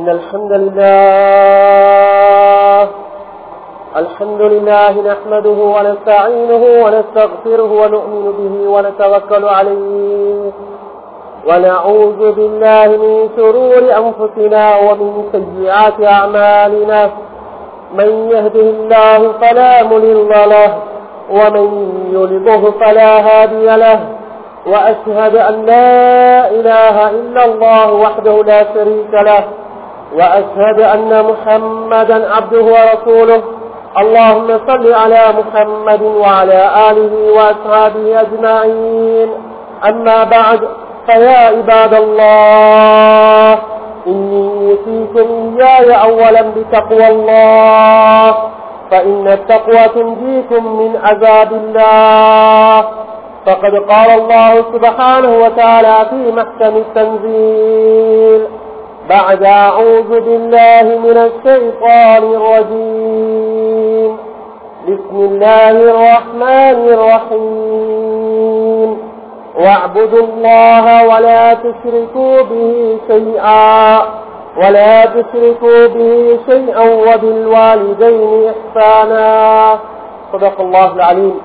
إن الحمد لله. الحمد لله نحمده ونستعينه ونستغفره ونؤمن به ونتوكل عليه. ونعوذ بالله من شرور أنفسنا ومن سيئات أعمالنا. من يهده الله فلا مضل له ومن يلضه فلا هادي له. وأشهد أن لا إله إلا الله وحده لا شريك له. وأشهد أن محمدا عبده ورسوله. اللهم صل على محمد وعلى آله وأصحابه أجمعين. أما بعد فيا عباد الله إني أوصيكم إياي أولا بتقوى الله فإن التقوى تنجيكم من عذاب الله. فقد قال الله سبحانه وتعالى في محكم التنزيل بعد أعوذ بالله من الشيطان الرجيم. بسم الله الرحمن الرحيم. واعبدوا الله ولا تشركوا به شيئا ولا تشركوا به شيئا وبالوالدين إحسانا. صدق الله العليم.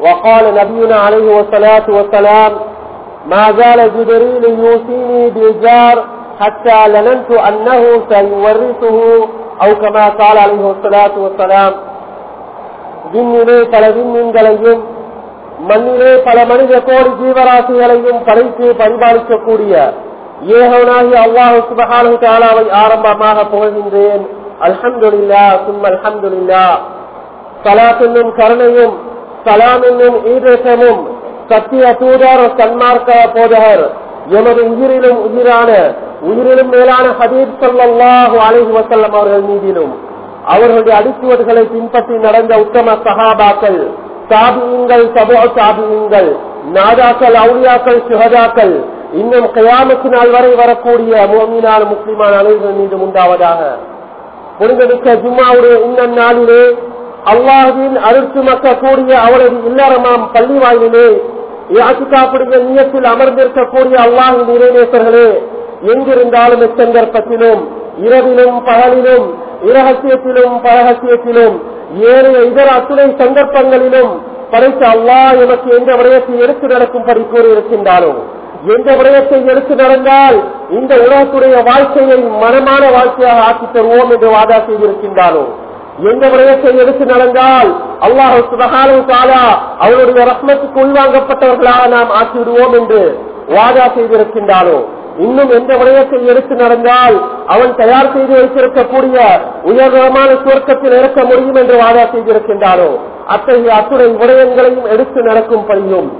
وقال نبينا عليه الصلاة والسلام ما زال جبريل يوصيني بالجار حتى لننت أنه سيورثه أو كما قال عليه الصلاة والسلام விண்ணிலே பல விண்மீன்களையும் மண்ணிலே பல மனித கோடி ஜீவராசிகளையும் படைத்து பரிபாலிக்கக்கூடிய ஏகவனாகி அல்லாஹு சுபஹானு தாலாவை ஆரம்பமாக புகழ்கின்றேன் அல்ஹம்துலில்லா சும் அல்ஹம்துலில்லா சலாத் என்னும் கருணையும் சலாம் என்னும் ஈரேசமும் சத்திய தூதர் சன்மார்க்க போதகர் எமது உயிரிலும் உயிரான உயிரிலும் மேலான ஹபீப் சொல்லாஹு அலைஹி வசல்லம் அவர்கள் மீதிலும் அவர்களுடைய அடிச்சுவடுகளை பின்பற்றி நடந்த உத்தம சகாபாக்கள் சாபியுங்கள் சபோ சாபியுங்கள் நாதாக்கள் அவுளியாக்கள் சுகதாக்கள் இன்னும் கயாமத்து நாள் வரை வரக்கூடிய மோமினான முஸ்லிமான அனைவர்கள் மீது உண்டாவதாக. புரிந்தமிக்க ஜும்மாவுடைய இந்த நாளிலே அல்லாஹின் அருட்சி மக்கக்கூடிய அவரது இல்லறமாம் பள்ளி வாயிலே யாசிக்காப்புடைய நீயத்தில் அமர்ந்திருக்கக்கூடிய அல்லாஹின் நிறைவேற்றர்களே எங்கிருந்தாலும் எச்சந்தர்ப்பத்திலும் இரவிலும் பகலிலும் இரகசியத்திலும் பரகசியத்திலும் ஏனைய இதர அத்துணை சந்தர்ப்பங்களிலும் படைத்த அல்லாஹ் எனக்கு எந்த விடயத்தை எடுத்து நடக்கும்படி கூறியிருக்கின்றாரோ எந்த விடயத்தை எடுத்து நடந்தால் இந்த உலகத்துடைய வாழ்க்கையை மனமான வாழ்க்கையாக ஆக்கி தருவோம் என்று வாதா செய்திருக்கின்றாரோ எந்த விடயத்தை எடுத்து நடந்தால் அல்லாஹு சுபகாலு தாலா அவருடைய ரத்னத்துக்கு உள்வாங்கப்பட்டவர்களாக நாம் ஆக்கிவிடுவோம் என்று வாதா செய்திருக்கின்றாரோ இன்னும் எந்த விடயத்தை எடுத்து நடந்தால் அவன் தயார் செய்து வைத்திருக்கக்கூடிய உயர்தரமான சுவர்க்கத்தில் இருக்க முடியும் என்று வாதா செய்திருக்கின்றாரோ அத்தகைய அத்துணை விடயங்களையும் எடுத்து நடக்கும் பணியும்.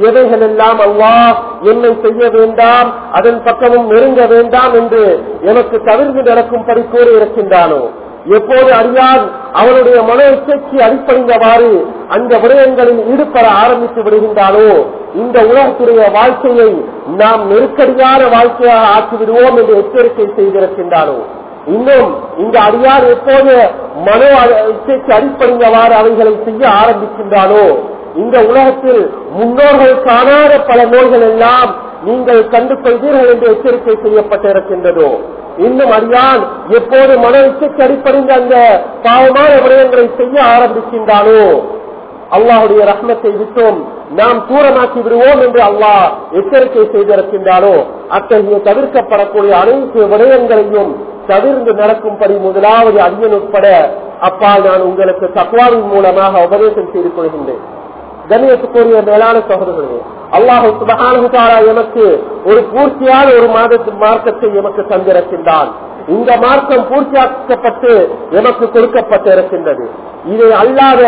எவைகள் எல்லாம் அல்லா என்னை செய்ய வேண்டாம் அதன் பக்கமும் நெருங்க வேண்டாம் என்று எனக்கு தவிர்த்து நடக்கும்படி கூறியிருக்கின்றானோ எப்போது அறியான் அவனுடைய மன இச்சைக்கு அடிப்படைந்தவாறு அந்த விடயங்களில் ஈடுபட ஆரம்பித்து விடுகின்றானோ? இந்த உலகத்துடைய வாழ்க்கையை நாம் நெருக்கடியான வாழ்க்கையாக ஆக்கிவிடுவோம் என்று எச்சரிக்கை செய்திருக்கின்றாரோ இன்னும் இந்த அடியார் எப்போது மனோ இச்சைக்கு அடிப்படைந்தவாறு அவைகளை செய்ய ஆரம்பிக்கின்றானோ? இந்த உலகத்தில் முன்னோர்கள் காணாத பல நோய்கள் எல்லாம் நீங்கள் கண்டு கொள்வீர்கள் என்று எச்சரிக்கை செய்யப்பட்டிருக்கின்றதோ? இன்னும் அறியான் எப்போது மன இச்சைக்கு அடிப்படைந்த அந்த பாவமான விடயங்களை செய்ய ஆரம்பிக்கின்றானோ? அல்லாஹுடைய ரத்னத்தை விட்டோம். நாம் தூரமாக்கி விடுவோம் என்று அல்லாஹ் எச்சரிக்கை செய்திருக்கின்றாரோ அத்தகைய தவிர்க்கப்படக்கூடிய அனைத்து விடயங்களையும் தவிர்ந்து நடக்கும்படி முதலாவது அடியன் உட்பட அப்பா நான் உங்களுக்கு தக்வாவின் மூலமாக உபதேசம் செய்து கொள்கின்றேன். கண்ணியத்துக்குரிய மேலான சகோதரர்களே அல்லாஹு சுபகானுகாரா எமக்கு ஒரு பூர்த்தியான ஒரு மாதத்து மார்க்கத்தை எமக்கு தந்திருக்கின்றான். இந்த மார்க்கம் பூர்த்தியாக்கப்பட்டு எமக்கு கொடுக்கப்பட்டு இருக்கின்றது இதை அல்லாத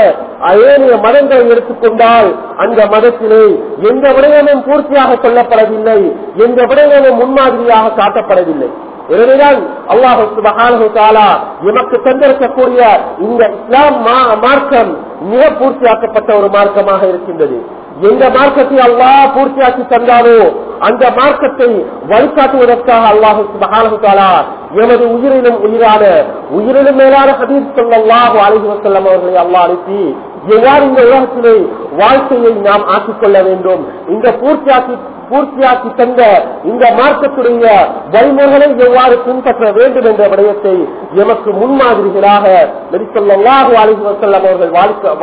ஏனைய மதங்களை எடுத்துக்கொண்டால் அந்த மதத்திலே எந்த விடயமும் பூர்த்தியாக சொல்லப்படவில்லை எந்த விடயமும் முன்மாதிரியாக காட்டப்படவில்லை. எனவேதான் அல்லாஹு சுபஹானஹு தஆலா எமக்கு தந்திருக்கக்கூடிய இந்த இஸ்லாம் மார்க்கம் மிக பூர்த்தியாக்கப்பட்ட ஒரு மார்க்கமாக இருக்கின்றது. எந்த மார்க்கத்தை அல்லாஹ் பூர்த்தியாக்கி தந்தாரோ அந்த மார்க்கத்தை வழிகாட்டுவதற்காக அல்லாஹு எமது உயிரிலும் உயிரான உயிரிலும் மேலான ஹதீஸ் ஸல்லல்லாஹு அலைஹி அவர்களை அல்லாஹ் அனுப்பி எவ்வாறு இந்த உலகத்திலே வாழ்க்கையை நாம் ஆக்கிக் கொள்ள வேண்டும் இந்த பூர்த்தியாக்கி பூர்த்தியாக்கி தந்த இந்த மார்க்கத்துடைய வழிமுறைகளை எவ்வாறு பின்பற்ற வேண்டும் என்ற விடயத்தை எமக்கு முன்மாதிரிகளாக நெரிசல்லாஹு அலிஹி வசல்லம் அவர்கள்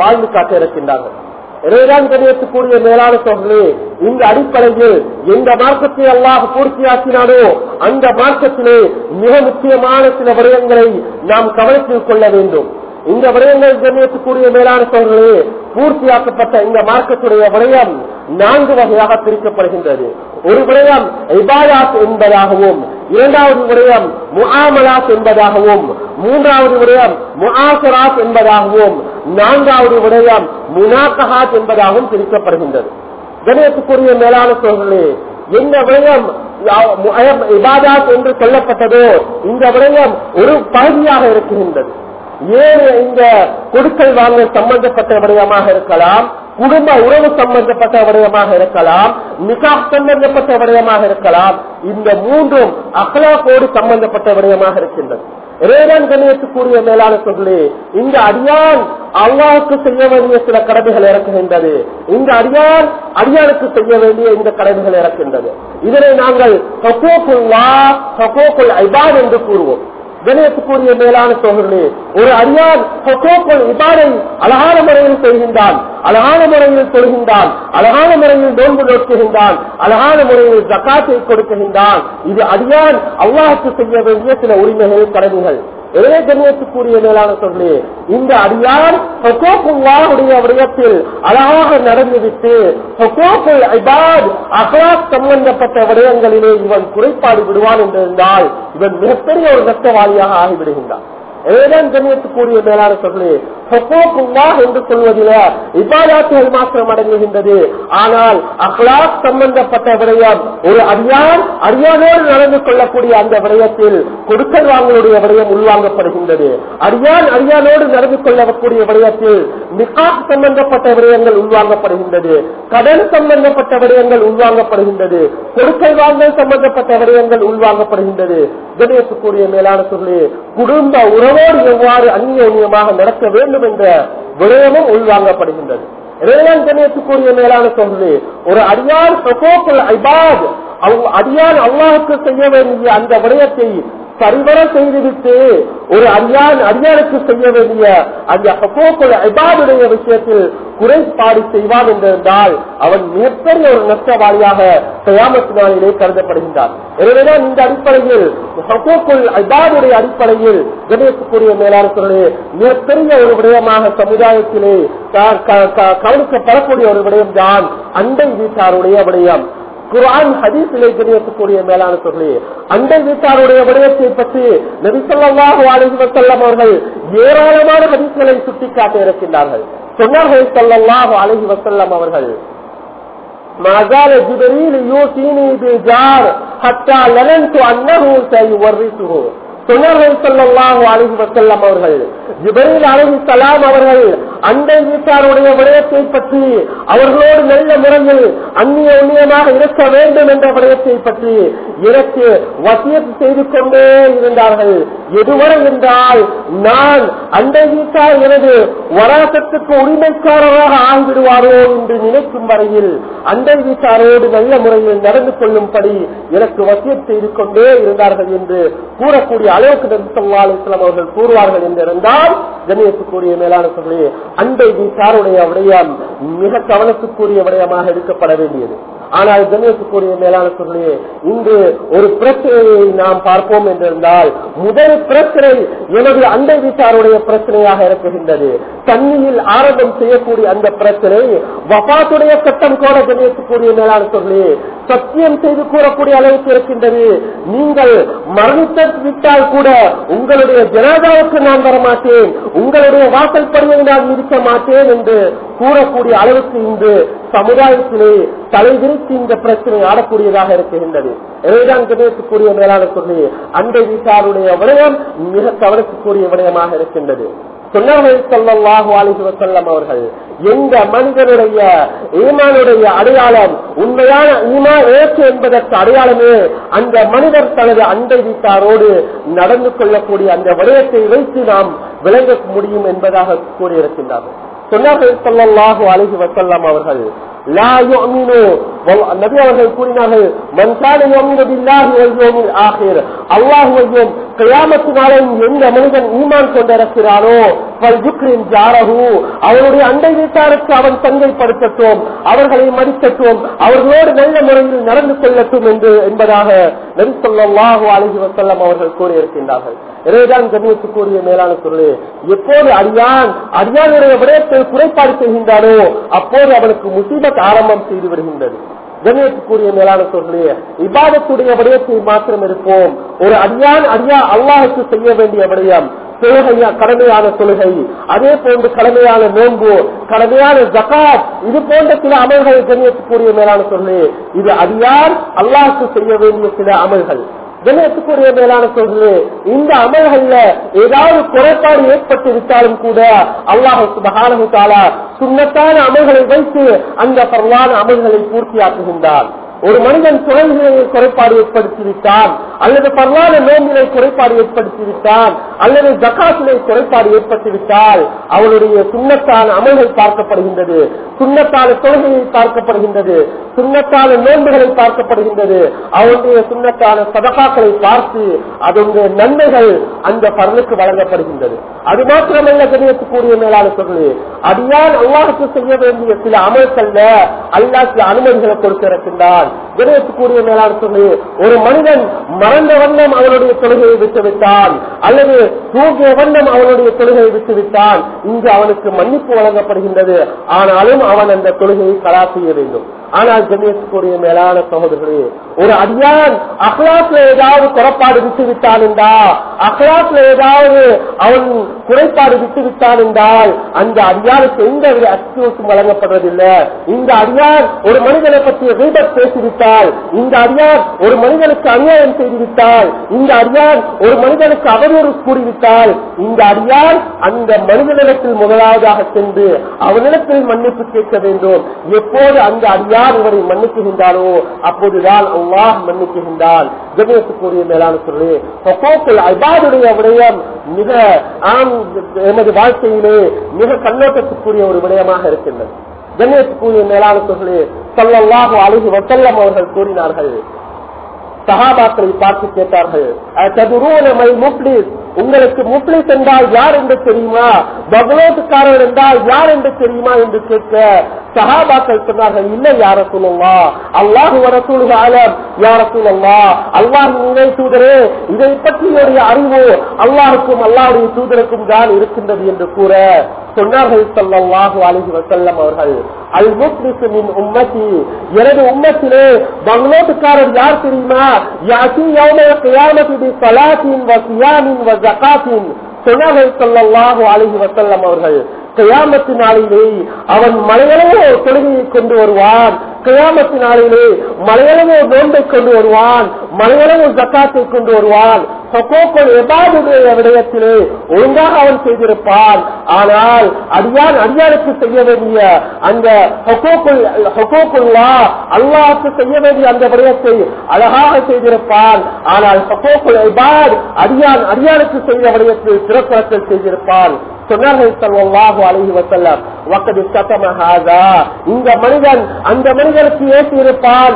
வாழ்ந்து காட்ட இருக்கின்றார்கள் எனவேதான் தெரியக்கூடிய மேலான சோழர்களே இந்த அடிப்படையில் எந்த மார்க்கத்தை அல்லாஹ் பூர்த்தியாக்கினாலோ அந்த மார்க்கத்திலே மிக முக்கியமான சில விடயங்களை நாம் கவனத்தில் கொள்ள வேண்டும். இந்த விடயங்கள் கண்ணியத்துக்குரிய மேலான சோழர்களே பூர்த்தியாக்கப்பட்ட இந்த மார்க்கத்துடைய விடயம் நான்கு வகையாக பிரிக்கப்படுகின்றது. ஒரு விடயம் இபாயாத் என்பதாகவும் இரண்டாவது விடயம் முஆமலாத் என்பதாகவும் மூன்றாவது விடயம் முஆசராத் என்பதாகவும் நான்காவது விடயம் முனாக்கஹாத் என்பதாகவும் பிரிக்கப்படுகின்றது. கணேசுக்குரிய மேலான சோழர்களே என்ன விடயம் இபாதாத் என்று சொல்லப்பட்டதோ இந்த விடயம் ஒரு பகுதியாக இருக்கின்றது. ஏன் இந்த கொடுக்கல் வாங்கல் சம்பந்தப்பட்ட விடயமாக இருக்கலாம் குடும்ப உறவு சம்பந்தப்பட்ட விடயமாக இருக்கலாம் நிகா சம்பந்தப்பட்ட விடயமாக இருக்கலாம் இந்த மூன்றும் அகலாக்கோடு சம்பந்தப்பட்ட விடயமாக இருக்கின்றது. ரேவன் கணியத்துக்குரிய மேலான சொல்லி இந்த அடியான் அல்லாவுக்கு செய்ய வேண்டிய சில கடமைகள் இறக்குகின்றது. இந்த அடியான் அடியானுக்கு செய்ய வேண்டிய இந்த கடமைகள் இறக்கின்றது. இதனை நாங்கள் என்று கூறுவோம். கணேசத்துக்குரிய மேலான சோழர்களே ஒரு அரியான் இபாரை அழகான முறையில் செய்கின்றான் அழகான முறையில் தொழுகின்றான் அழகான முறையில் நோன்பு நோக்குகின்றான் அழகான முறையில் ஜக்காத்தை கொடுக்குகின்றான் இது அடியான் அல்லாஹுக்கு செய்ய வேண்டிய சில உரிமைகள் கடமைகள். எனவே கண்ணியத்துக்குரிய மேலான சொல்லி இந்த அடியான் ஹொக்கோக்குல்லாவுடைய விடயத்தில் அழகாக நடந்துவிட்டு ஹொக்கோக்குல் ஐபாத் சம்பந்தப்பட்ட விடயங்களிலே இவன் குறைபாடு விடுவான் என்றிருந்தால் இவன் மிகப்பெரிய ஒரு நஷ்டவாளியாக ஆகிவிடுகின்றான். ஏதான் கண்ணியத்துக்குரிய மேலான சொல்லி ஹொக்கோக்குல்லா என்று சொல்வதில இபாதாத்துகள் மாத்திரம் அடங்குகின்றது. ஆனால் அஹ்லாக் சம்பந்தப்பட்ட விடயம் ஒரு அடியான் அடியானோடு நடந்து கொள்ளக்கூடிய அந்த விடயத்தில் கொடுக்கல் வாங்கலுடைய விடயம் உள்வாங்கப்படுகின்றது. அடியான் அடியானோடு நடந்து கொள்ளக்கூடிய விடயத்தில் நிகாப் சம்பந்தப்பட்ட விடயங்கள் உள்வாங்கப்படுகின்றது. கடன் சம்பந்தப்பட்ட விடயங்கள் உள்வாங்கப்படுகின்றது. கொடுக்கல் வாங்கல் சம்பந்தப்பட்ட விடயங்கள் உள்வாங்கப்படுகின்றது. கணேசக்கூடிய மேலான சொல்லி குடும்ப உறவு உறவோடு எவ்வாறு அந்நியமாக நடக்க வேண்டும் என்ற விடயமும் உள்வாங்கப்படுகின்றது. இறைவன் கணேசக்கூடிய மேலான சொல்லி ஒரு அடியான் சகோக்குள் ஐபாத் அவங்க அடியான் அல்லாவுக்கு செய்ய வேண்டிய அந்த விடயத்தை சரிவர செய்துவிட்டு ஒரு அடியான் அடியானுக்கு செய்ய வேண்டிய அந்த ஹக்கோக்குள் ஐபாதுடைய விஷயத்தில் குறைபாடு செய்வான் என்றிருந்தால் அவன் மிகப்பெரிய ஒரு நஷ்டவாளியாக கயாமத்து கருதப்படுகின்றான். எனவேதான் இந்த அடிப்படையில் ஹக்கோக்குள் அடிப்படையில் கணேசக்கூடிய மேலாளர்களே மிகப்பெரிய ஒரு விடயமாக சமுதாயத்திலே கவனிக்கப்படக்கூடிய ஒரு விடயம் தான் அண்டை வீட்டாருடைய விடயம். குரான் ஹதீஸிலே தெரியக்கூடிய மேலான சொல்லி அண்டை வீட்டாருடைய விடயத்தை பற்றி நபிசல்லாஹு அலைஹி வஸல்லம் அவர்கள் ஏராளமான ஹதீஸ்களை சுட்டிக்காட்ட இருக்கின்றார்கள் சொன்னார்கள் சல்லாஹு அலஹி வசல்லாம் அவர்கள் மாசால ஜிபரீல் யூ தீனி பிஜார் ஹத்தா லனன்து அன்னஹு சையுவர்ரிசுஹு சொன்னார்கள் ஸல்லல்லாஹு அலைஹி அவர்கள். ஜிப்ரீல் அலைஹிஸ்ஸலாம் அவர்கள் அண்டை வீட்டாருடைய விடயத்தை பற்றி அவர்களோடு நல்ல முறையில் அந்நிய உண்ணியமாக இருக்க வேண்டும் என்ற விடயத்தை பற்றி எனக்கு வசியத்து செய்து கொண்டே இருந்தார்கள். எதுவரை என்றால் நான் அண்டை வீட்டார் எனது வராசத்துக்கு உரிமைக்காரராக ஆகிவிடுவாரோ என்று நினைக்கும் வரையில் அண்டை வீட்டாரோடு நல்ல முறையில் நடந்து கொள்ளும்படி எனக்கு வசியம் செய்து கொண்டே இருந்தார்கள் என்று கூறக்கூடிய அளவுக்கு நபி அவர்கள் கூறுவார்கள் என்றிருந்தால் கண்ணியத்துக்குரிய மேலான சொல்லி அண்டை வீட்டாருடைய விடயம் மிக கவனத்துக்குரிய விடயமாக எடுக்கப்பட வேண்டியது. ஆனால் கண்ணியத்துக்குரிய மேலான சொல்லி இன்று ஒரு பிரச்சனையை நாம் பார்ப்போம் என்றிருந்தால் முதல் பிரச்சனை எனது அண்டை வீட்டாருடைய பிரச்சனையாக இருக்குகின்றது தண்ணியில் ஆரம்பம் செய்யக்கூடிய அந்த பிரச்சனை வபாத்துடைய சட்டம் கூட கண்ணியத்துக்குரிய மேலான சொல்லி சத்தியம் செய்து கூறக்கூடிய அளவுக்கு இருக்கின்றது. நீங்கள் மரணித்து விட்டால் கூட உங்களுடைய ஜனாதாவுக்கு நான் வரமாட்டேன். உங்களுடைய வாசல் படியை நான் இருக்க மாட்டேன் என்று கூறக்கூடிய அளவுக்கு இன்று சமுதாயத்திலே தலைவிரித்து இந்த பிரச்சனை ஆடக்கூடியதாக இருக்கின்றது. எனவேதான் கணேசுக்குரிய மேலாளர் சொல்லி அண்டை வீட்டாருடைய விடயம் மிக கவனிக்கக்கூடிய விடயமாக இருக்கின்றது. சொன்னார்கள் அவர்கள் எந்த மனிதனுடைய ஈமானுடைய அடையாளம் உண்மையான ஈமா ஏற்று என்பதற்கு அடையாளமே அந்த மனிதர் தனது அண்டை வீட்டாரோடு நடந்து கொள்ளக்கூடிய அந்த விடயத்தை வைத்து நாம் விளங்க முடியும் என்பதாக கூறியிருக்கின்றார்கள். சொன்னார்கள் ஸல்லல்லாஹு அலைஹி வசல்லாம் அவர்கள் நபி அவர்கள் கூறினார்கள் மன் கான எந்த மனிதன் ஈமான் கொண்டிருக்கிறானோ அவருடைய அண்டை வீட்டாருக்கு அவன் சங்கைப்படுத்தட்டும் அவர்களை மதிக்கட்டும் அவர்களோடு நல்ல முறையில் நடந்து கொள்ளட்டும் என்று என்பதாக நபி ஸல்லல்லாஹு அலைஹி வசல்லம் அவர்கள் கூறியிருக்கின்றார்கள். எனவேதான் கண்ணியத்துக்குரிய மேலான சொல்லு எப்போது அடியான் அடியானுடைய விடயத்தில் குறைபாடு செய்கின்றானோ அப்போது அவனுக்கு முசீபத் ஆரம்பம் செய்து வருகின்றது. கண்ணியத்துக்குரிய மேலான சொல்லிய இபாதத்துடைய விடயத்தை மாத்திரம் இருப்போம். ஒரு அடியான் அடியா அல்லாஹுக்கு செய்ய வேண்டிய விடயம் தொழுகையா கடமையான தொழுகை. அதே போன்று கடமையான நோன்பு கடமையான ஜகாத் இது போன்ற சில அமல்கள் கண்ணியத்துக்குரிய மேலான சொல்லு இது அடியான் அல்லாஹுக்கு செய்ய வேண்டிய சில அமல்கள். கண்ணியத்துக்குரிய மேலான சொல்களே இந்த அமல்கள்ல ஏதாவது குறைபாடு ஏற்பட்டு விட்டாலும் கூட அல்லாஹுக்கு சுபஹானஹு தஆலா சுன்னத்தான அமல்களை வைத்து அந்த பரவான அமல்களை பூர்த்தியாக்குகின்றார் ஒரு மனிதன் தொழில்களை குறைபாடு ஏற்படுத்திவிட்டான் அல்லது பரவான நோம்பிலை குறைபாடு ஏற்படுத்திவிட்டான். அல்லது ஜக்காத்திலே குறைபாடு ஏற்பட்டுவிட்டால் அவனுடைய சுண்ணத்தான அமல்கள் பார்க்கப்படுகின்றது. சுண்ணத்தான தொழுகையை பார்க்கப்படுகின்றது. சுண்ணத்தான நோன்புகளை பார்க்கப்படுகின்றது. அவனுடைய சுண்ணத்தான சதகாக்களை பார்த்து அதனுடைய நன்மைகள் அந்த பரலுக்கு வழங்கப்படுகின்றது. அது மாத்திரமல்ல கணியத்துக்குரிய மேலான சொல்லு அடியால் அல்லாஹுக்கு செய்ய வேண்டிய சில அமல்கள்ல அல்லாஹ் சில அனுமதிகளை கொடுத்திருக்கின்றான். கணியத்துக்குரிய மேலான சொல்லு ஒரு மனிதன் மறந்த வண்ணம் அவனுடைய தொழுகையை விட்டுவிட்டான். அல்லது தூங்கிய வண்ணம் அவனுடைய தொழுகையை விட்டுவிட்டான். இங்கு அவனுக்கு மன்னிப்பு வழங்கப்படுகின்றது. ஆனாலும் அவன் அந்த தொழுகையை கலா செய்ய வேண்டும். ஆனால் ஜமியத்துக்குரிய மேலான சகோதரர்களே ஒரு அடியான் அஹ்லாஸ்ல ஏதாவது குறைப்பாடு விட்டு விட்டான் என்றா அஹ்லாஸ்ல ஏதாவது அவன் குறைபாடு விட்டு விட்டான் என்றால் அந்த அடியானுக்கு எந்த வித அக்யூஸும் வழங்கப்படுவதில்லை. இந்த அடியான் ஒரு மனிதனை பற்றிய வீபத் பேசிவிட்டால் இந்த அடியான் ஒரு மனிதனுக்கு அநியாயம் செய்துவிட்டால் இந்த அடியான் ஒரு மனிதனுக்கு அவதூறு கூறிவிட்டால் இந்த அடியான் அந்த மனிதனிடத்தில் முதலாவதாக சென்று அவனிடத்தில் மன்னிப்பு கேட்க வேண்டும். எப்போது அந்த அடியான் இவரை மன்னிக்குகின்றாரோ அப்போதுதான் அல்லாஹ் மன்னிக்குகின்றான் ஜெகத்துக்குரிய மேலான சொல்லி அபாதுடைய விடயம் மிக ஆம் எமது வாழ்க்கையிலே மிக கண்ணோட்டத்துக்குரிய ஒரு விடயமாக இருக்கின்றது. கண்ணியத்துக்குரிய மேலான சொல்லி சொல்லல்லாஹு அழகி வசல்லம் அவர்கள் கூறினார்கள். சகாபாக்களை பார்த்து கேட்டார்கள் உங்களுக்கு முப்ளிஸ் என்றால் யார் என்று தெரியுமா? பகவத்துக்காரர் என்றால் யார் என்று தெரியுமா என்று கேட்க சகாபாக்கள் சொன்னார்கள் இல்லை யார சொல்லலா அல்லாஹு வர ஆலம் யார சொல்லலா அல்லாஹ் நினை தூதரே இதை பற்றியுடைய அறிவு அல்லாஹுக்கும் அல்லாஹுடைய தூதருக்கும் தான் இருக்கின்றது என்று கூற சொன்னார்கள் சல்லாஹு அலிஹி வசல்லம் அவர்கள் அல் முஸ்லிசு உம்மத்தி. எனது உம்மத்திலே பங்களோட்டுக்காரர் யார் தெரியுமா? யாசி யௌம கியாமத்தி பி ஸலாத்தின் வ சியாமின் வ ஜகாத்தின். சொன்னார்கள் ஸல்லல்லாஹு அலைஹி வஸல்லம் அவர்கள் கியாமத்து நாளிலே அவன் மலையளவோ தொழுகையை கொண்டு வருவான். கியாமத்து நாளிலே மலையளவோ நோன்பை கொண்டு வருவான். மலையளவோ ஜக்காத்தை கொண்டு வருவான். எபாதுடைய விடயத்திலே ஒழுங்காக அவன் செய்திருப்பான். ஆனால் அடியான் அடியானுக்கு செய்ய வேண்டிய அந்த ஹொக்கோக்குள்ளா அல்லாஹுக்கு செய்ய வேண்டிய அந்த விடயத்தை அழகாக செய்திருப்பான். ஆனால் சப்போக்குள் எபாத் அடியான் அடியானுக்கு செய்த விடயத்தை சிறப்புறத்தில் செய்திருப்பான். சொன்னார்கள் சல்லாஹு அலஹி வசல்லம் வக்கது சத்தமஹாதா இந்த மனிதன் அந்த மனிதனுக்கு ஏற்றி இருப்பான்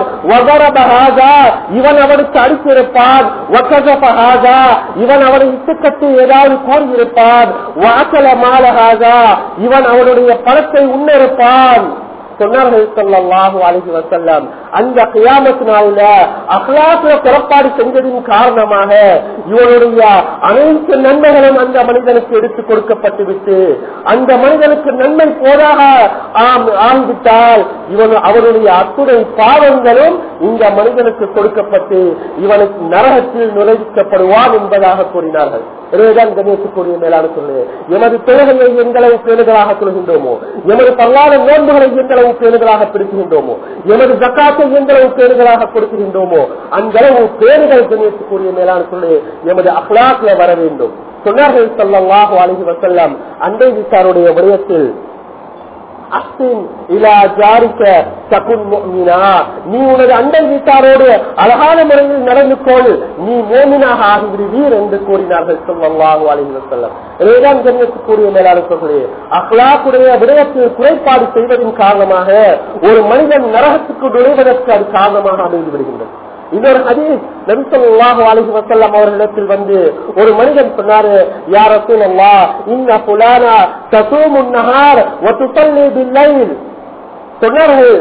இவன் அவனுக்கு அடித்திருப்பான் இவன் அவனை இட்டுக்கட்டு ஏதாவது கூறியிருப்பான் வாக்கல மாலஹாதா இவன் அவனுடைய பணத்தை உண்ணிருப்பான் சொன்னார்கள் சொல்லல்லாஹு அழகி வசல்லாம் அந்த கியாமத்து நாளில புறப்பாடு செஞ்சதின் காரணமாக இவனுடைய அனைத்து நன்மைகளும் அந்த மனிதனுக்கு எடுத்து கொடுக்கப்பட்டு விட்டு அந்த மனிதனுக்கு நன்மை போதாக ஆகிவிட்டால் இவன் அவனுடைய அத்துணை பாவங்களும் இந்த மனிதனுக்கு கொடுக்கப்பட்டு இவனுக்கு நரகத்தில் நுழைவிக்கப்படுவான் என்பதாக கூறினார்கள். எனவேதான் கணேசக்கூடிய மேலான சொல்லு. எமது தொழுகையை எங்களை பேணுதலாக கொள்கின்றோமோ? எமது பல்லாத நோன்புகளை எங்களை பேணுதலாக பிடிக்கின்றோமோ எமது ஜக்காத்து எந்தளவுக்கு பேருகளாக கொடுக்கின்றோமோ அந்த அளவு பேணுகள் கணேசக்கூடிய மேலான சொல்லி எமது அஹ்லாக்ல வர வேண்டும். சொன்னார்கள் சொல்லல்லாஹு அழகி வசல்லாம் அண்டை வீட்டாருடைய விடயத்தில் நீ உனது அண்டை வீட்டாரோடு அழகான முறையில் நடந்து கொள். நீ மோமினாக ஆகிவிடுவீர் என்று கூறினார்கள் சொல்லல்லாஹு அலைஹி வஸல்லம். எனவேதான் கண்ணியத்துக்குரிய மேலான அஹ்லாக்குடைய விடயத்தில் குறைபாடு செய்வதன் காரணமாக ஒரு மனிதன் நரகத்துக்கு நுழைவதற்கு அது காரணமாக அமைந்து விடுகின்றது. இன்னொரு ஹதீஸ் நபி அலஹி வசல்லாம் அவர்களிடத்தில் வந்து ஒரு மனிதன் சொன்னாரு யா ரசூலல்லாஹ் இன்ன ஃபுலானா தஸூமுன் நஹார் சொன்னார்கள்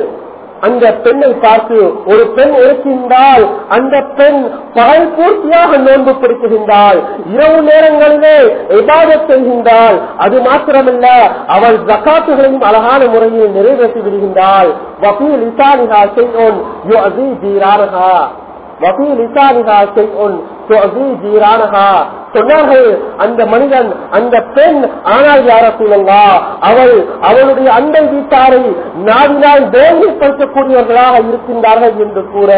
அந்த பெண்ணை பார்த்து ஒரு பெண் இருக்கின்றால் அந்த பெண் பகல் பூர்த்தியாக நோன்பு பிடிக்குகின்றாள். இரவு நேரங்களிலே இபாதத் செய்கின்றாள். அது மாத்திரமல்ல அவள் ஜக்காத்துகளையும் அழகான முறையில் நிறைவேற்றி விடுகின்றாள். வபீல் இசானிஹா செய்யோன் யுஅஸீ ஜீரானஹா வபீ லிசானிஹா செய்யுன் துஅஸீ சொன்னார்கள் அந்த மனிதன் அந்த பெண் ஆனால் யார சூழல்லா அவள் அவளுடைய அண்டை வீட்டாரை நாடினால் வேலைப்படுத்தக்கூடியவர்களாக இருக்கின்றார்கள் என்று கூற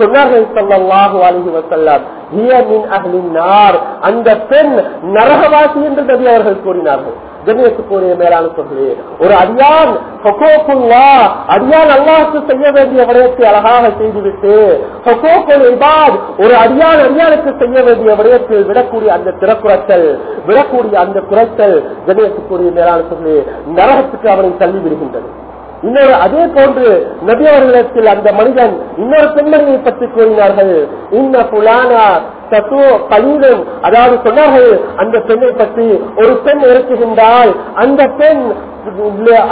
சொன்னார்கள் சொல்லல்லாஹு அலைஹி வஸல்லம் அந்த பெண் நரகவாசி என்று நபி அவர்கள் கூறினார்கள். கண்ணியத்துக்குரிய மேலான சொல்கிறே ஒரு அடியான் அடியான் அல்லாஹுக்கு செய்ய வேண்டிய விடயத்தை அழகாக செய்துவிட்டு ஒரு அடியான் அடியானுக்கு செய்ய வேண்டிய விடயத்தில் விடக்கூடிய அந்த திறக்குறத்தல் விடக்கூடிய அந்த குறைத்தல் கண்ணியத்துக்குரிய மேலான சொல்கிறே நரகத்துக்கு அவனை தள்ளி விடுகின்றது இன்னொரு அதே போன்று நபி அவர்களிடத்தில் அந்த மனிதன் இன்னொரு பெண்மணியை பற்றி கூறினார்கள். இன்ன புலானா தத்துவ பலீலும் அதாவது சொன்னார்கள் அந்த பெண்ணை பற்றி ஒரு பெண் இருக்குகின்றால் அந்த பெண்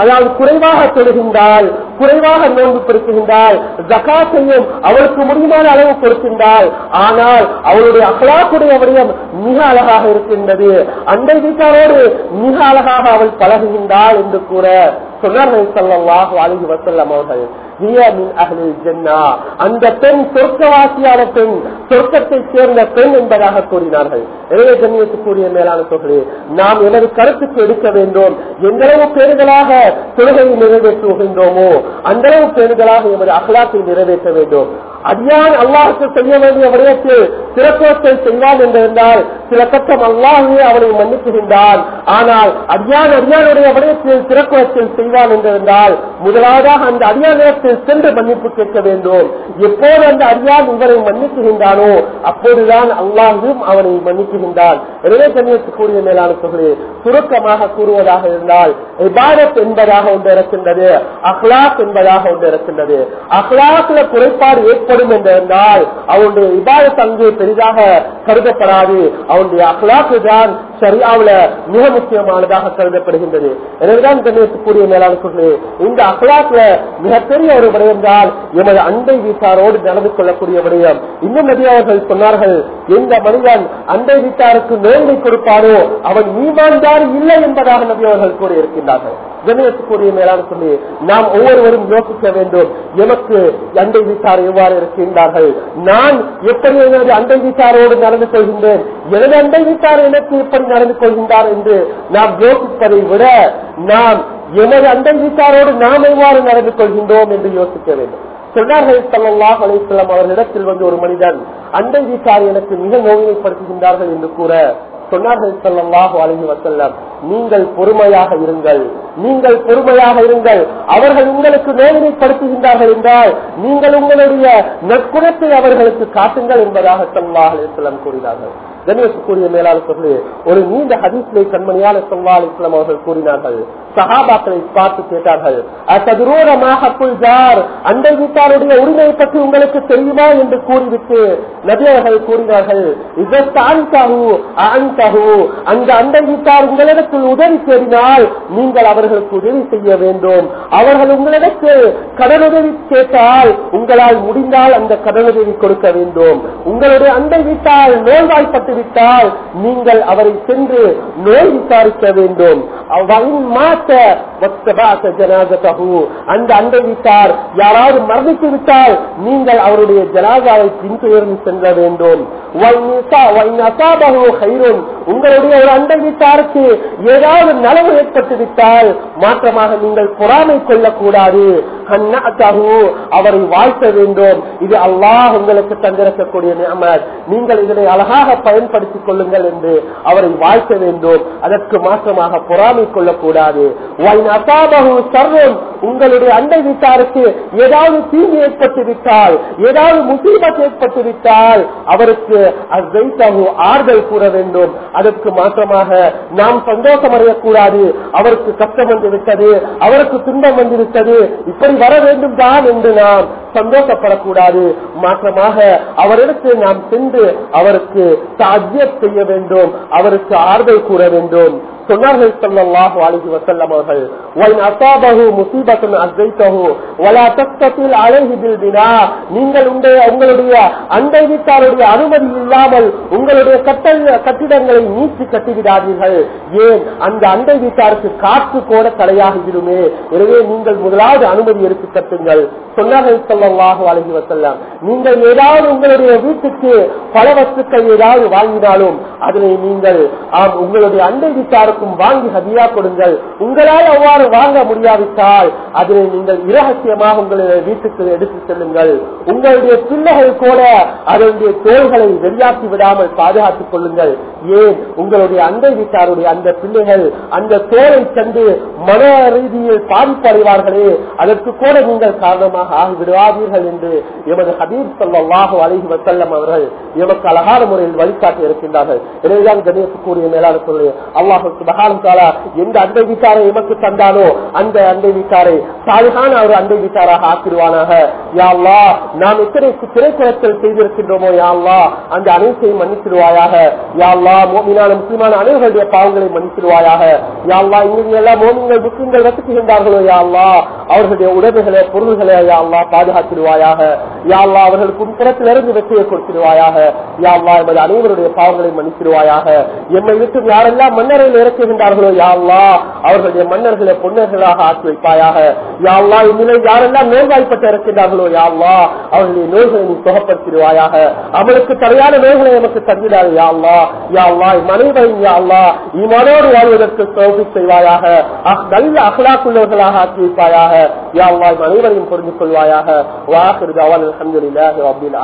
அதாவது குறைவாக தொழுகின்றாள் குறைவாக நோன்பு பெருக்குகின்றால் ஜகா செய்யும் அவளுக்கு முடியுமான அளவு கொடுக்கின்றால் ஆனால் அவளுடைய அகலாக்குடைய வடிவம் மிக அழகாக இருக்கின்றது. அண்டை வீட்டாரோடு மிக அழகாக அவள் பழகுகின்றாள் என்று கூற சொன்னார்கள் சல்லாஹு அழகி வசல்லம் அவர்கள் அந்த பெண் சொர்க்கவாசியான பெண் சொர்க்கத்தை சேர்ந்த பெண் என்பதாக கூறினார்கள். எனவே கண்ணியத்துக்குரிய மேலான தொகை நாம் எனது கருத்துக்கு எடுக்க வேண்டும். எந்தளவு பேர்களாக பேருகளாக தொழுகையை நிறைவேற்றுகின்றோமோ அந்தளவு பேர்களாக எமது அகலாத்தை நிறைவேற்ற வேண்டும். அடியான் அல்லாஹுக்கு செய்ய வேண்டிய விடயத்தில் சிறப்போத்தை செய்வான் என்றிருந்தால் சில கட்டம் அல்லாஹே அவனை மன்னிக்குகின்றான் ஆனால் அடியான் அடியானுடைய விடயத்தில் சிறப்பத்தில் செய்வான் என்றிருந்தால் முதலாவதாக அந்த இடத்தில் சென்று மன்னிப்பு கேட்க வேண்டும். எப்போது அந்த அறியான் இவரை மன்னிக்குகின்றானோ அப்போதுதான் அல்லாஹும் அவனை மன்னிக்குகின்றான். எனவே கண்ணியத்துக்குரிய மேலான தொகை சுருக்கமாக கூறுவதாக இருந்தால் இபாரத் என்பதாக ஒன்று இருக்கின்றது அஹ்லாக் என்பதாக ஒன்று இருக்கின்றது அஹ்லாக்ல குறைபாடு ஏற்படும் என்றிருந்தால் அவனுடைய இபாரத் அங்கே பெரிதாக கருதப்படாது. அவனுடைய அஹ்லாக்கு தான் சரியாவில் மிக முக்கியமானதாக கருதப்படுகின்றது. எனவேதான் கண்ணியத்துக்குரிய மேலான சொல்லே இந்த அஹ்லாக்ல மிகப்பெரிய ஒரு விடயம் தான் எமது அண்டை வீட்டாரோடு நடந்து கொள்ளக்கூடிய விடயம் இன்னும் நபி அவர்கள் சொன்னார்கள் எந்த மனிதன் அண்டை வீட்டாருக்கு நேர்மை கொடுப்பாரோ அவன் ஈமான்தான் இல்லை என்பதாக நபி அவர்கள் கூறியிருக்கின்றார்கள். ஜனத்துக்குரிய மேலான சொல்லி நாம் ஒவ்வொருவரும் யோசிக்க வேண்டும் எனக்கு அண்டை வீட்டார் எவ்வாறு இருக்கின்றார்கள்? நான் எப்படி எனது அண்டை வீட்டாரோடு நடந்து கொள்கின்றேன்? எனது அண்டை வீட்டார் எனக்கு எப்படி நடந்து கொள்கின்றார் என்று நாம் யோசிப்பதை விட நாம் எனது அண்டை வீட்டாரோடு நாம் எவ்வாறு நடந்து கொள்கின்றோம் என்று யோசிக்க வேண்டும். சொன்னார்கள் சல்லாஹ் அலிஸ்லாம் அவர்களிடத்தில் வந்து ஒரு மனிதன் அண்டை வீட்டார் எனக்கு மிக நோயினைப்படுத்துகின்றார்கள் என்று கூற சொன்னார்கள் சல்லாஹு அலஹி வசல்லம் நீங்கள் பொறுமையாக இருங்கள் நீங்கள் பொறுமையாக இருங்கள். அவர்கள் உங்களுக்கு நோயினைப்படுத்துகின்றார்கள் என்றால் நீங்கள் உங்களுடைய நற்குணத்தை அவர்களுக்கு காட்டுங்கள் என்பதாக சல்லாஹ் அலிஸ்லாம் கூறினார்கள். கணேசக்கூடிய மேலாளர் ஒரு நீண்ட ஹதீஸ்லை கண்மணியான சொல்லா அலிஸ்லாம் அவர்கள் கூறினார்கள். சகாபாக்களை பார்த்து கேட்டார்கள் அசதுரோரமாக புல்ஜார் அண்டை வீட்டாருடைய உரிமையை பற்றி உங்களுக்கு தெரியுமா? என்று கூறிவிட்டு நபி கூறினார்கள் அந்த அண்டை வீட்டார் உங்களிடத்தில் உதவி தேடினால் நீங்கள் அவர்களுக்கு உதவி செய்ய வேண்டும். அவர்கள் உங்களிடத்தில் கடனுதவி கேட்டால் உங்களால் முடிந்தால் அந்த கடனுதவி கொடுக்க வேண்டும். உங்களுடைய அண்டை வீட்டால் நோய்வாய்ப்பட்ட பார்த்துவிட்டால் நீங்கள் அவரை சென்று நோய் விசாரிக்க வேண்டும். அந்த அண்டை விட்டார் யாராவது மரணித்து விட்டால் நீங்கள் அவருடைய ஜனாதாவை பின்துயர்ந்து செல்ல வேண்டும். உங்களுடைய ஒரு அண்டை வீட்டாருக்கு ஏதாவது நலவு ஏற்பட்டு விட்டால் மாற்றமாக நீங்கள் பொறாமை கொள்ளக்கூடாது. அவரை வாழ்த்த வேண்டும். இது அல்லாஹ் உங்களுக்கு தந்திருக்கக்கூடிய நியமத் நீங்கள் இதனை அழகாக பயன்படுத்திக் கொள்ளுங்கள் என்று அவரை வாழ்த்த வேண்டும். அதற்கு மாற்றமாக பொறாமை கொள்ளக்கூடாது. சர்வம் உங்களுடைய அண்டை வீட்டாருக்கு ஏதாவது தீங்கு ஏற்பட்டு விட்டால் ஏதாவது முசீபத் ஏற்பட்டு விட்டால் அவருக்கு ஆறுதல் கூற வேண்டும். அதற்கு மாற்றமாக நாம் சந்தோஷம் அடையக்கூடாது அவருக்கு கஷ்டம் வந்து விட்டது அவருக்கு துன்பம் வந்து விட்டது இப்படி வர வேண்டும் தான் என்று நாம் சந்தோஷப்படக்கூடாது. மாற்றமாக அவரிடத்து நாம் சென்று அவருக்கு சாத்தியம் செய்ய வேண்டும். அவருக்கு ஆறுதல் கூற வேண்டும். சொன்னார்கள் ஸல்லல்லாஹு அவர்கள் நீங்கள் உங்களுடைய உங்களுடைய அண்டை வீட்டாருடைய அனுமதி இல்லாமல் உங்களுடைய கட்டிடங்களை நீக்கி கட்டிவிடாதீர்கள். ஏன்? அந்த அண்டை வீட்டாருக்கு காற்று கூட தடையாகிவிடுமே எனவே நீங்கள் முதலாவது அனுமதி எடுத்து கட்டுங்கள். சொன்னார்கள் ஸல்லல்லாஹு அழகி வஸல்லம் நீங்கள் ஏதாவது உங்களுடைய வீட்டுக்கு பல வஸ்துக்கள் ஏதாவது வாங்கினாலும் அதனை நீங்கள் ஆம், உங்களுடைய அண்டை யாருக்கும் வாங்கி ஹதியா கொடுங்கள். உங்களால் அவ்வாறு வாங்க முடியாவிட்டால் அதனை நீங்கள் இரகசியமாக உங்களுடைய வீட்டுக்கு எடுத்து செல்லுங்கள். உங்களுடைய பிள்ளைகள் கூட அதனுடைய தோள்களை வெளியாக்கி விடாமல் பாதுகாத்துக் கொள்ளுங்கள். ஏன்? உங்களுடைய அண்டை வீட்டாருடைய அந்த பிள்ளைகள் அந்த தோலை சென்று மன ரீதியில் பாதிப்படைவார்களே. அதற்கு கூட நீங்கள் காரணமாக ஆகிவிடுவாதீர்கள் என்று எமது ஹபீப் ஸல்லல்லாஹு அழகி வசல்லம் அவர்கள் எமக்கு அழகான முறையில் வழிகாட்டி இருக்கின்றார்கள். எனவேதான் கணேசக்கூடிய மேலாளர் சொல்லு அல்லாஹு சுபஹானம் காலா எந்த அண்டை வீட்டாரை எமக்கு தந்தாலோ அந்த அண்டை வீட்டாரை சாலிகான ஒரு அன்பை வீட்டாராக ஆக்கிடுவானாக. யா நாம் எத்தனை திரைக்குளத்தில் செய்திருக்கின்றோமோ யா அந்த அனைத்தையும் மன்னிச்சிடுவாயாக யாழ்லா அல்லாஹ் மோமினான முஸ்லிமான அனைவர்களுடைய பாவங்களை மன்னிச்சிடுவாயாக யா இங்கே எல்லாம் முஸ்லிம்கள் வசிக்கின்றார்களோ யாழ்லா அவர்களுடைய உடமைகளை பொருள்களை யா பாதுகாத்திடுவாயாக. யாழ்லா அவர்களுக்கு வெற்றியை கொடுத்திடுவாயாக. யாழ்லா அல்லாஹ் எமது அனைவருடைய பாவங்களை மன்னிச்சிடுவாயாக எம்மை விட்டு யாரெல்லாம் மன்னரையில் இறக்குகின்றார்களோ யாழ்லா அவர்களுடைய மன்னர்களை பொன்னர்களாக ஆக்கி வைப்பாயாக. யாழ்லா அல்லாஹ் இந்நிலை யாரெல்லாம் நோய்வாய்ப்பட்டு இருக்கின்றார்களோ யாழ்லா அவர்களுடைய நோய்களை நீ சுகப்படுத்திடுவாயாக அவளுக்கு சரியான நோய்களை நமக்கு தந்திடாது யாழ்லா யாழ்லா யா யாழ்லா இமனோடு வாழ்வதற்கு சோபி செய்வாயாக. அஹ், நல்ல அகலாக்குள்ளவர்களாக ஆக்கி வைப்பாயாக. யா அனைவரையும் புரிந்து கொள்வாயாக. வாஹிர் தவான் அப்படின்னு ரப்பில்